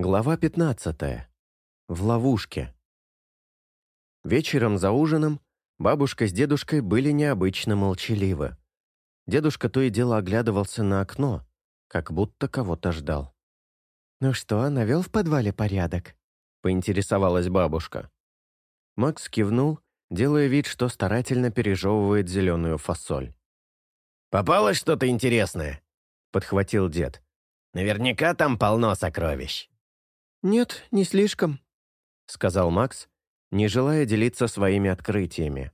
Глава 15. В ловушке. Вечером за ужином бабушка с дедушкой были необычно молчаливы. Дедушка то и дело оглядывался на окно, как будто кого-то ждал. «Ну что, навел в подвале порядок?» — поинтересовалась бабушка. Макс кивнул, делая вид, что старательно пережевывает зеленую фасоль. «Попалось что-то интересное?» — подхватил дед. «Наверняка там полно сокровищ». «Нет, не слишком», — сказал Макс, не желая делиться своими открытиями.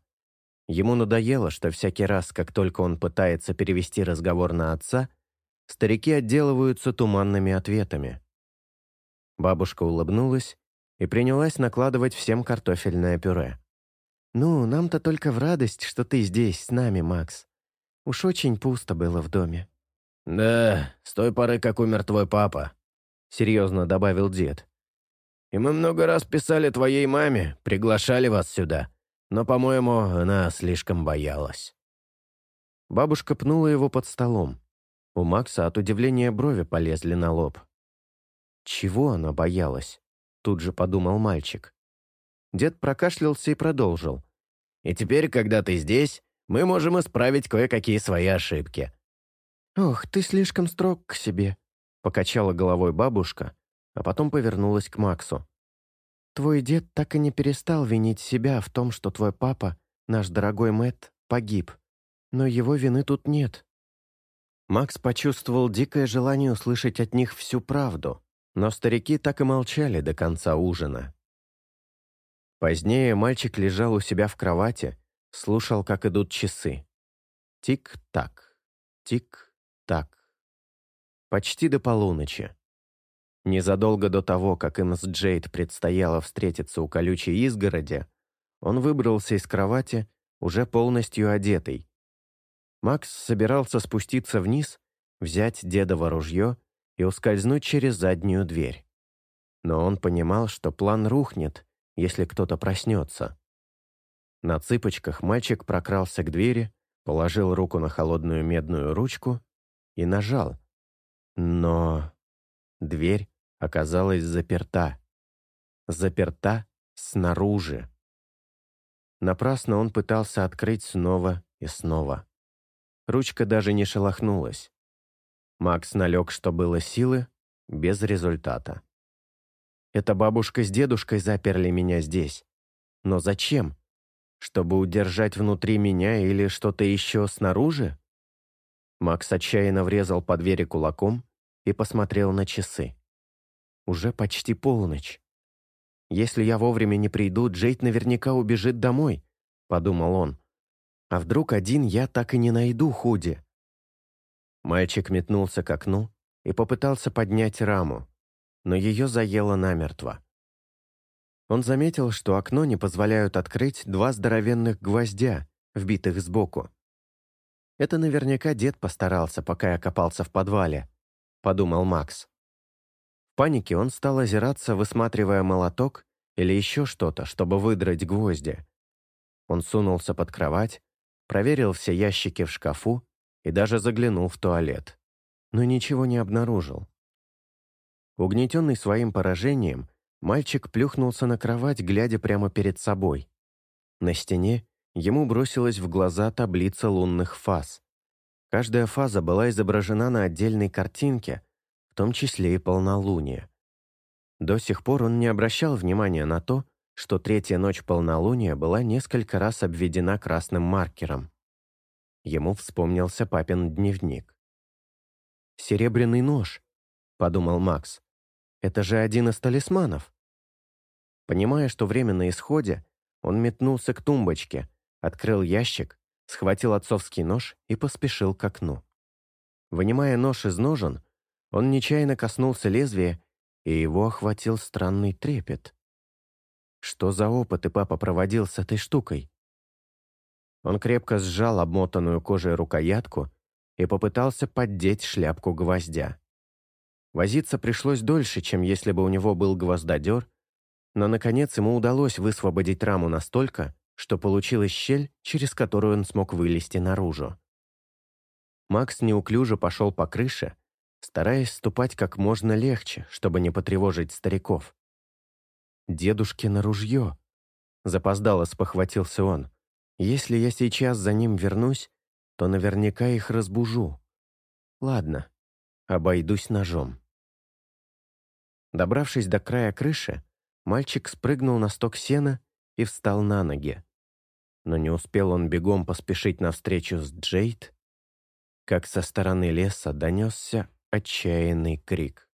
Ему надоело, что всякий раз, как только он пытается перевести разговор на отца, старики отделываются туманными ответами. Бабушка улыбнулась и принялась накладывать всем картофельное пюре. «Ну, нам-то только в радость, что ты здесь с нами, Макс. Уж очень пусто было в доме». «Да, с той поры, как умер твой папа», серьезно добавил дед. «И мы много раз писали твоей маме, приглашали вас сюда, но, по-моему, она слишком боялась». Бабушка пнула его под столом. У Макса от удивления брови полезли на лоб. «Чего она боялась?» — тут же подумал мальчик. Дед прокашлялся и продолжил. «И теперь, когда ты здесь, мы можем исправить кое-какие свои ошибки». «Ох, ты слишком строг к себе», Покачала головой бабушка, а потом повернулась к Максу. «Твой дед так и не перестал винить себя в том, что твой папа, наш дорогой Мэтт, погиб. Но его вины тут нет». Макс почувствовал дикое желание услышать от них всю правду, но старики так и молчали до конца ужина. Позднее мальчик лежал у себя в кровати, слушал, как идут часы. Тик-так, тик-так почти до полуночи. Незадолго до того, как им с Джейд предстояло встретиться у колючей изгороди, он выбрался из кровати, уже полностью одетый. Макс собирался спуститься вниз, взять дедово ружье и ускользнуть через заднюю дверь. Но он понимал, что план рухнет, если кто-то проснется. На цыпочках мальчик прокрался к двери, положил руку на холодную медную ручку и нажал, но дверь оказалась заперта. Заперта снаружи. Напрасно он пытался открыть снова и снова. Ручка даже не шелохнулась. Макс налег, что было силы, без результата. Это бабушка с дедушкой заперли меня здесь. Но зачем? Чтобы удержать внутри меня или что-то еще снаружи? Макс отчаянно врезал по двери кулаком и посмотрел на часы. Уже почти полночь. «Если я вовремя не приду, Джейд наверняка убежит домой», — подумал он. «А вдруг один я так и не найду Худи?» Мальчик метнулся к окну и попытался поднять раму, но ее заело намертво. Он заметил, что окно не позволяют открыть два здоровенных гвоздя, вбитых сбоку. Это наверняка дед постарался, пока я копался в подвале, подумал Макс. В панике он стал озираться, высматривая молоток или еще что-то, чтобы выдрать гвозди. Он сунулся под кровать, проверил все ящики в шкафу и даже заглянул в туалет, но ничего не обнаружил. Угнетенный своим поражением, мальчик плюхнулся на кровать, глядя прямо перед собой. На стене ему бросилась в глаза таблица лунных фаз. Каждая фаза была изображена на отдельной картинке, в том числе и полнолуние. До сих пор он не обращал внимания на то, что третья ночь полнолуния была несколько раз обведена красным маркером. Ему вспомнился папин дневник. «Серебряный нож», — подумал Макс. «Это же один из талисманов». Понимая, что время на исходе, он метнулся к тумбочке, открыл ящик, схватил отцовский нож и поспешил к окну. Вынимая нож из ножен, он нечаянно коснулся лезвия, и его охватил странный трепет. Что за опыты папа проводил с этой штукой? Он крепко сжал обмотанную кожей рукоятку и попытался поддеть шляпку гвоздя. Возиться пришлось дольше, чем если бы у него был гвоздодер, но, наконец, ему удалось высвободить раму настолько, что получилась щель, через которую он смог вылезти наружу. Макс неуклюже пошел по крыше, стараясь ступать как можно легче, чтобы не потревожить стариков. «Дедушкино ружье!» Запоздало спохватился он. «Если я сейчас за ним вернусь, то наверняка их разбужу. Ладно, обойдусь ножом». Добравшись до края крыши, мальчик спрыгнул на сток сена и встал на ноги. Но не успел он бегом поспешить навстречу с Джейд, как со стороны леса донесся отчаянный крик.